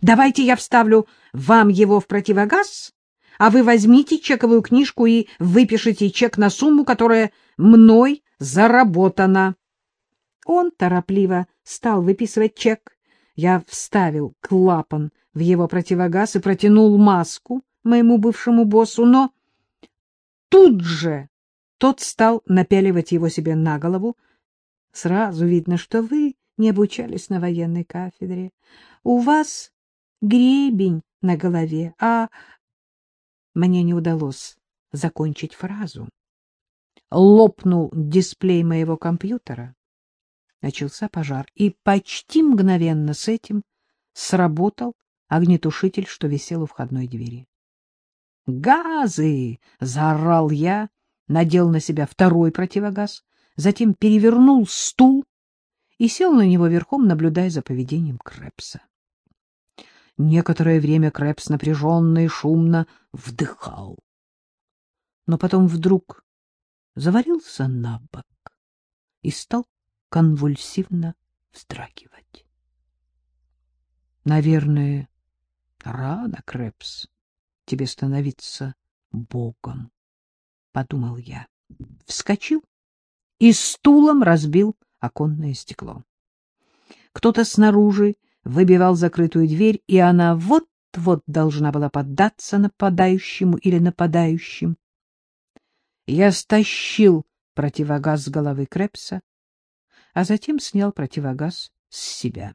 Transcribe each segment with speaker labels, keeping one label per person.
Speaker 1: Давайте я вставлю вам его в противогаз, а вы возьмите чековую книжку и выпишите чек на сумму, которая мной заработана. Он торопливо стал выписывать чек. Я вставил клапан в его противогаз и протянул маску моему бывшему боссу, но тут же тот стал напяливать его себе на голову. Сразу видно, что вы не обучались на военной кафедре. У вас гребень на голове, а... Мне не удалось закончить фразу. Лопнул дисплей моего компьютера. Начался пожар, и почти мгновенно с этим сработал огнетушитель, что висел у входной двери. «Газы!» — заорал я, надел на себя второй противогаз, затем перевернул стул и сел на него верхом, наблюдая за поведением Крэпса. Некоторое время Крэпс напряженно и шумно вдыхал. Но потом вдруг заварился на бок и стал конвульсивно вздрагивать. Наверное, рано, Крэпс, тебе становиться богом, — подумал я. Вскочил и стулом разбил оконное стекло. Кто-то снаружи выбивал закрытую дверь, и она вот-вот должна была поддаться нападающему или нападающим. Я стащил противогаз с головы Крепса, а затем снял противогаз с себя.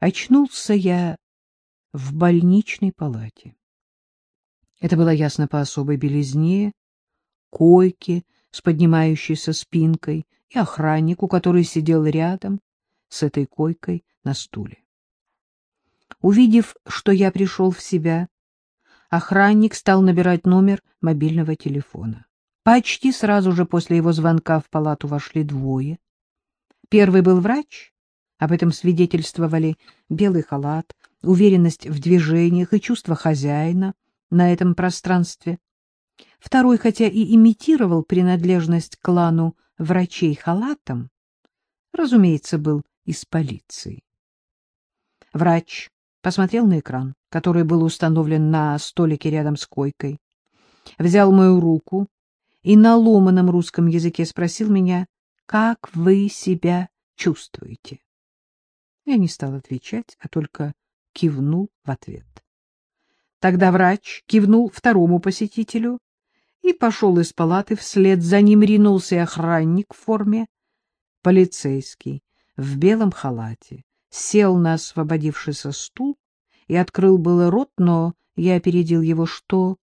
Speaker 1: Очнулся я в больничной палате. Это было ясно по особой белизне, койке с поднимающейся спинкой и охраннику, который сидел рядом с этой койкой на стуле. Увидев, что я пришел в себя, охранник стал набирать номер мобильного телефона. Почти сразу же после его звонка в палату вошли двое. Первый был врач, об этом свидетельствовали белый халат, уверенность в движениях и чувство хозяина на этом пространстве. Второй, хотя и имитировал принадлежность к клану врачей халатом, разумеется, был из полиции. Врач посмотрел на экран, который был установлен на столике рядом с койкой, взял мою руку и на ломаном русском языке спросил меня, как вы себя чувствуете. Я не стал отвечать, а только кивнул в ответ. Тогда врач кивнул второму посетителю и пошел из палаты, вслед за ним ринулся охранник в форме, полицейский, в белом халате, сел на освободившийся стул и открыл было рот, но я опередил его. — Что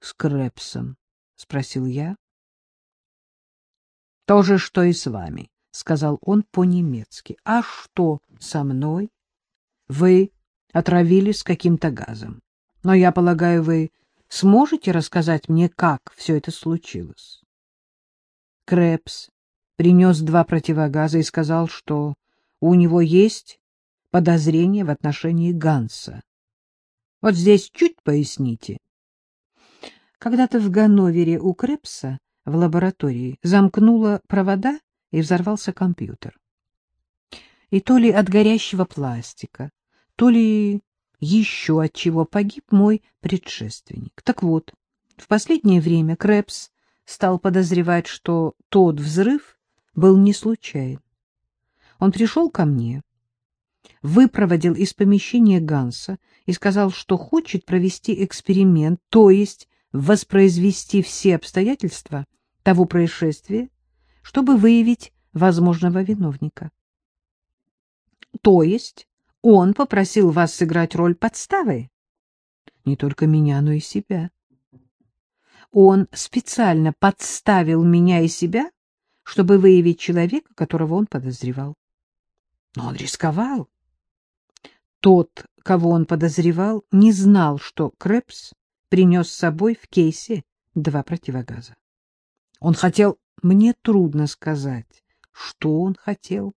Speaker 1: с Крэпсом? — спросил я. — То же, что и с вами, — сказал он по-немецки. — А что со мной? Вы отравились каким-то газом. Но я полагаю, вы сможете рассказать мне, как все это случилось? Крэпс принес два противогаза и сказал, что у него есть подозрение в отношении Ганса. Вот здесь чуть поясните. Когда-то в Ганновере у Крепса в лаборатории замкнуло провода и взорвался компьютер. И то ли от горящего пластика, то ли еще от чего погиб мой предшественник. Так вот, в последнее время Крепс стал подозревать, что тот взрыв был не случайен. Он пришел ко мне, выпроводил из помещения Ганса и сказал, что хочет провести эксперимент, то есть воспроизвести все обстоятельства того происшествия, чтобы выявить возможного виновника. То есть он попросил вас сыграть роль подставы? Не только меня, но и себя. Он специально подставил меня и себя, чтобы выявить человека, которого он подозревал. Но он рисковал. Тот, кого он подозревал, не знал, что Крэпс принес с собой в кейсе два противогаза. Он хотел, мне трудно сказать, что он хотел,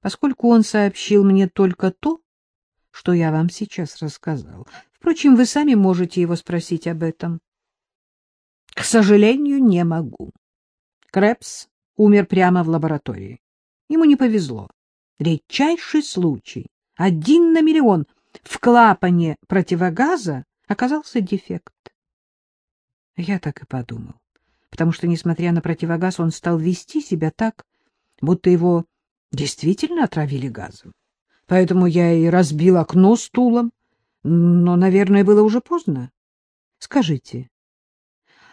Speaker 1: поскольку он сообщил мне только то, что я вам сейчас рассказал. Впрочем, вы сами можете его спросить об этом. — К сожалению, не могу. Крэпс умер прямо в лаборатории. Ему не повезло. Редчайший случай, один на миллион. В клапане противогаза оказался дефект. Я так и подумал, потому что, несмотря на противогаз, он стал вести себя так, будто его действительно отравили газом. Поэтому я и разбил окно стулом, но, наверное, было уже поздно. Скажите,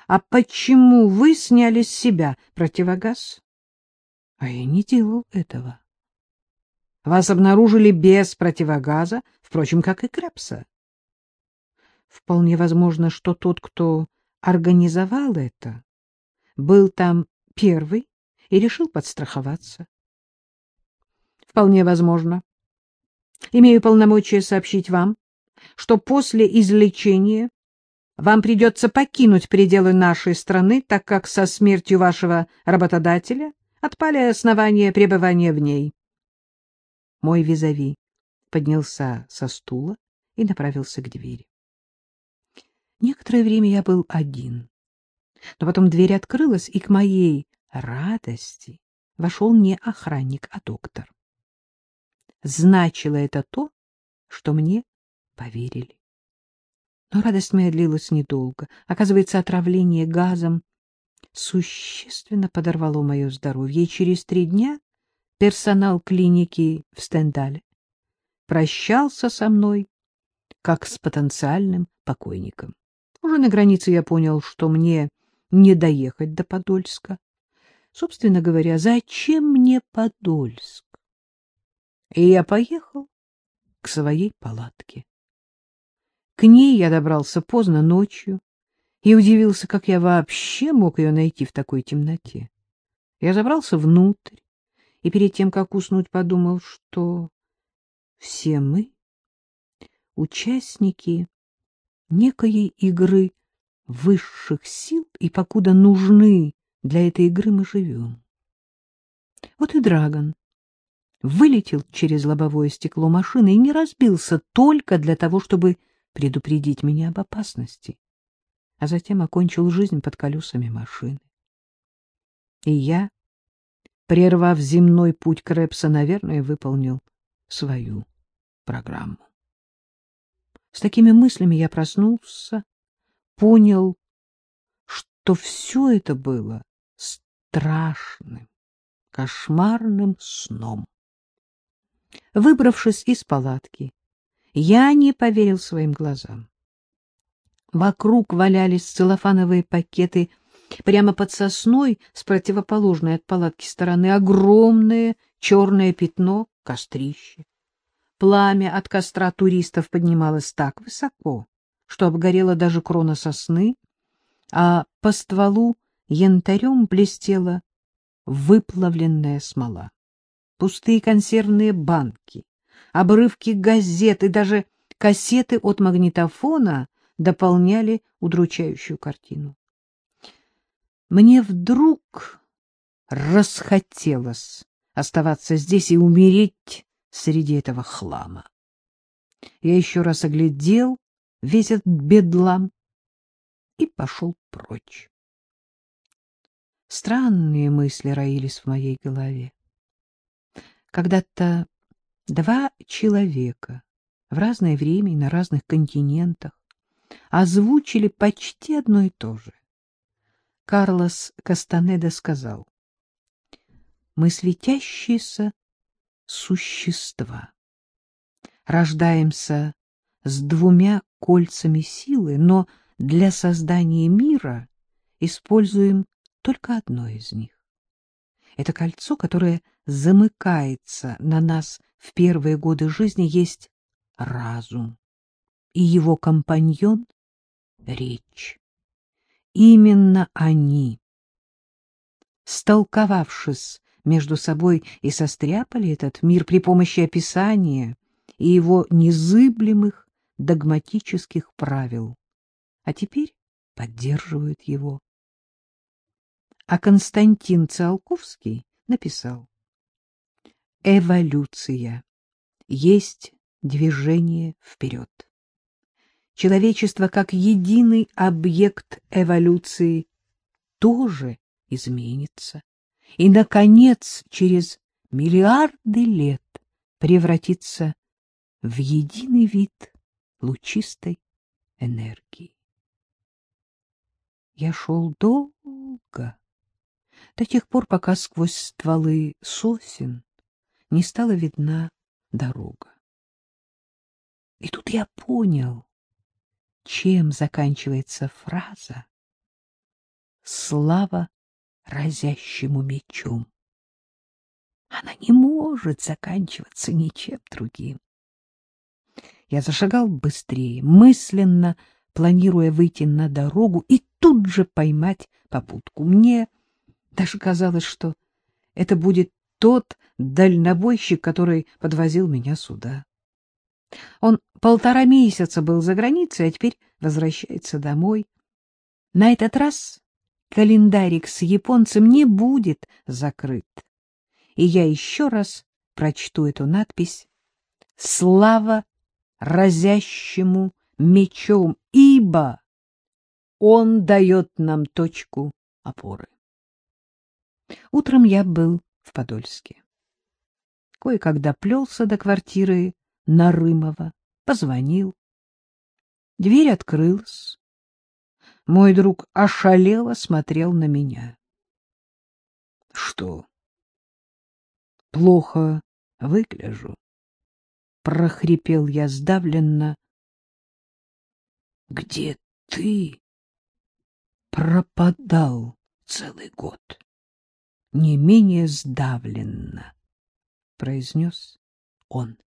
Speaker 1: а почему вы сняли с себя противогаз? А я не делал этого. Вас обнаружили без противогаза, впрочем, как и Крепса. Вполне возможно, что тот, кто организовал это, был там первый и решил подстраховаться. Вполне возможно. Имею полномочия сообщить вам, что после излечения вам придется покинуть пределы нашей страны, так как со смертью вашего работодателя отпали основания пребывания в ней. Мой визави поднялся со стула и направился к двери. Некоторое время я был один. Но потом дверь открылась, и к моей радости вошел не охранник, а доктор. Значило это то, что мне поверили. Но радость моя длилась недолго. Оказывается, отравление газом существенно подорвало мое здоровье, и через три дня персонал клиники в Стендале прощался со мной, как с потенциальным покойником. Уже на границе я понял, что мне не доехать до Подольска. Собственно говоря, зачем мне Подольск? И я поехал к своей палатке. К ней я добрался поздно ночью и удивился, как я вообще мог ее найти в такой темноте. Я забрался внутрь и перед тем, как уснуть, подумал, что все мы — участники некой игры высших сил, и покуда нужны для этой игры, мы живем. Вот и Драгон вылетел через лобовое стекло машины и не разбился только для того, чтобы предупредить меня об опасности, а затем окончил жизнь под колесами машины. И я, прервав земной путь Крэпса, наверное, выполнил свою программу. С такими мыслями я проснулся, понял, что все это было страшным, кошмарным сном. Выбравшись из палатки, я не поверил своим глазам. Вокруг валялись целлофановые пакеты, прямо под сосной, с противоположной от палатки стороны, огромное черное пятно — кострище. Пламя от костра туристов поднималось так высоко, что обгорела даже крона сосны, а по стволу янтарем блестела выплавленная смола. Пустые консервные банки, обрывки газет и даже кассеты от магнитофона дополняли удручающую картину. Мне вдруг расхотелось оставаться здесь и умереть среди этого хлама. Я еще раз оглядел весь этот бедлам и пошел прочь. Странные мысли роились в моей голове. Когда-то два человека в разное время и на разных континентах озвучили почти одно и то же. Карлос Кастанеда сказал, «Мы светящиеся существа. Рождаемся с двумя кольцами силы, но для создания мира используем только одно из них. Это кольцо, которое замыкается на нас в первые годы жизни, есть разум, и его компаньон — речь. Именно они, столковавшись между собой и состряпали этот мир при помощи описания и его незыблемых догматических правил, а теперь поддерживают его. А Константин Циолковский написал «Эволюция есть движение вперед. Человечество как единый объект эволюции тоже изменится и, наконец, через миллиарды лет превратиться в единый вид лучистой энергии. Я шел долго, до тех пор, пока сквозь стволы сосен не стала видна дорога. И тут я понял, чем заканчивается фраза «Слава разящему мечом». Она не может заканчиваться ничем другим. Я зашагал быстрее, мысленно планируя выйти на дорогу и тут же поймать попутку. Мне даже казалось, что это будет тот дальнобойщик, который подвозил меня сюда. Он полтора месяца был за границей, а теперь возвращается домой. На этот раз календарик с японцем не будет закрыт. И я еще раз прочту эту надпись «Слава разящему мечом, ибо он дает нам точку опоры». Утром я был в Подольске. Кое-когда плелся до квартиры Нарымова, позвонил. Дверь открылась. Мой друг ошалело смотрел на меня. — Что? — Плохо выгляжу. Прохрипел я сдавленно. — Где ты пропадал целый год? Не менее сдавленно, — произнес он.